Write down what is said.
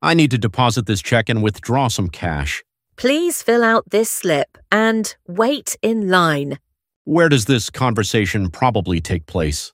I need to deposit this check and withdraw some cash. Please fill out this slip and wait in line. Where does this conversation probably take place?